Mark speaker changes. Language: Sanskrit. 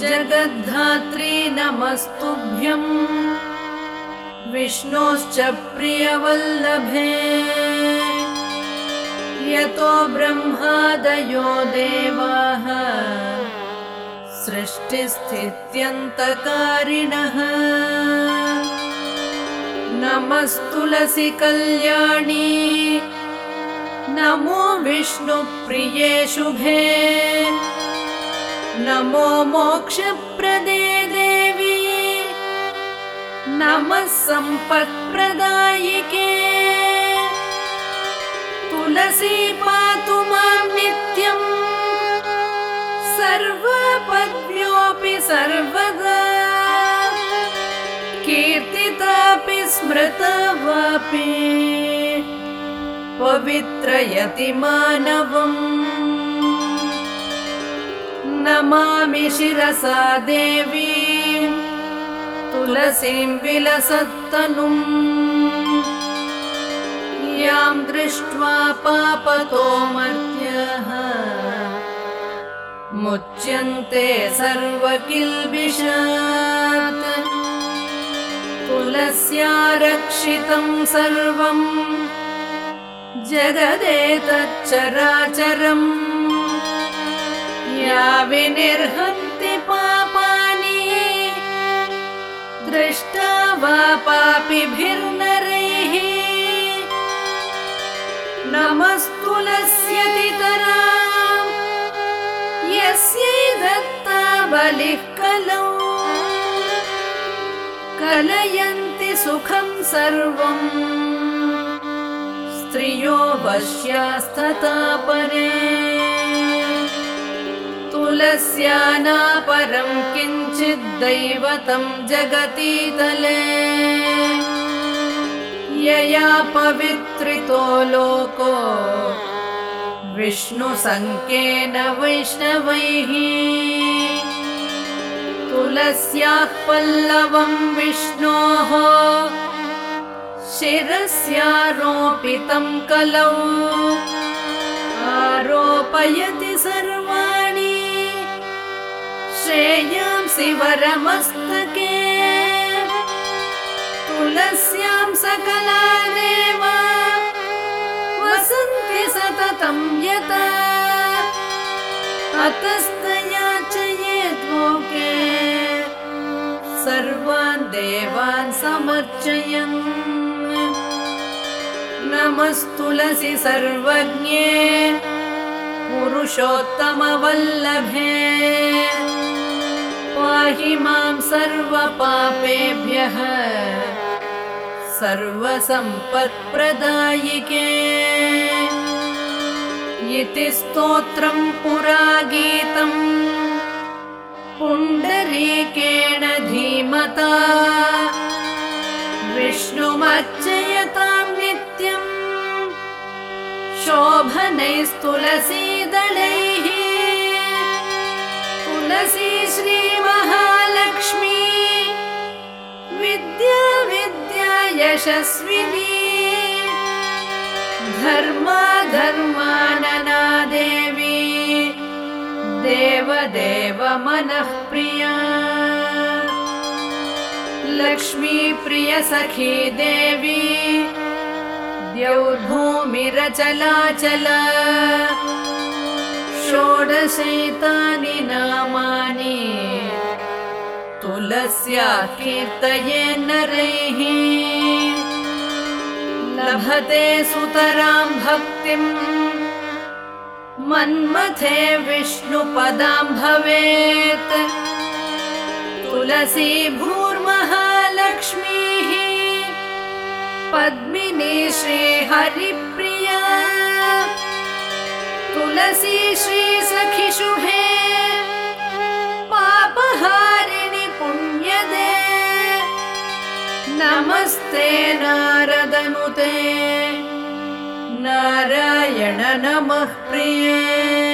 Speaker 1: जगद्धात्री नमस्तुभ्यम् विष्णोश्च प्रियवल्लभे। यतो ब्रह्मादयो देवाः। सृष्टिस्थित्यन्तकारिणः। नमस्तुलसि कल्याणी। नमो विष्णुप्रिये शुभे नमो मोक्षप्रदे देवी। नमः सम्पत्प्रदायिके। तुलसी पातु मां नित्यम् सर्वपद्भ्योऽपि सर्वदा कीर्तितापि स्मृता वापि पवित्रयति मानवम् नमामि शिरसा देवी तुलसीं विलसत्तनुम् यां दृष्ट्वा पापतो मर्त्यः मुच्यन्ते सर्वकिल्बिषात्। तुलस्यारक्षितं सर्वम् जगदेतच्चराचरम् या विनिर्हन्ति पापानि। दृष्टा वा पापिभिर्नरैः। नमस्तुलस्यतितरा यस्यै दत्ता बलिः कलौ। कलयन्ति सुखं सर्वम्। स्त्रियो वश्यास्तथा परे तुलस्यानापरं किञ्चिद्दैवतं जगतीतले। यया पवित्रितो लोको विष्णुसङ्केन वैष्णवैः। तुलस्याः पल्लवं विष्णोः शिरस्यारोपितं कलौ। आरोपयति श्रेयांसि वरमस्तके तुलस्यां सकला देवा वसन्ति सततं यता। अतस्तया च ये द्वोके। सर्वान् देवान् समर्चयन्। नमस्तुलसि सर्वज्ञे। पुरुषोत्तमवल्लभे मां सर्वपापेभ्यः सर्वसम्पत्प्रदायिके। इति स्तोत्रं पुरा गीतम् पुण्डरीकेण धीमता। विष्णुमर्चयतां नित्यम् शोभनैस्तुलसीदलैः धर्मा धर्मानना देवी देवदेव मनः प्रिया। लक्ष्मी प्रिय सखी देवी। द्यौर्भूमिरचलाचल षोडशैतानि नामानि। तुलस्या कीर्तये नरैः लभते सुतरां भक्तिम् मन्मथे विष्णुपदां भवेत्। तुलसी भूर्महालक्ष्मीः। पद्मिनी श्रीहरिप्रिया। तुलसी पापहारिणि नमस्ते नारदनुते। नारायण नमः प्रिये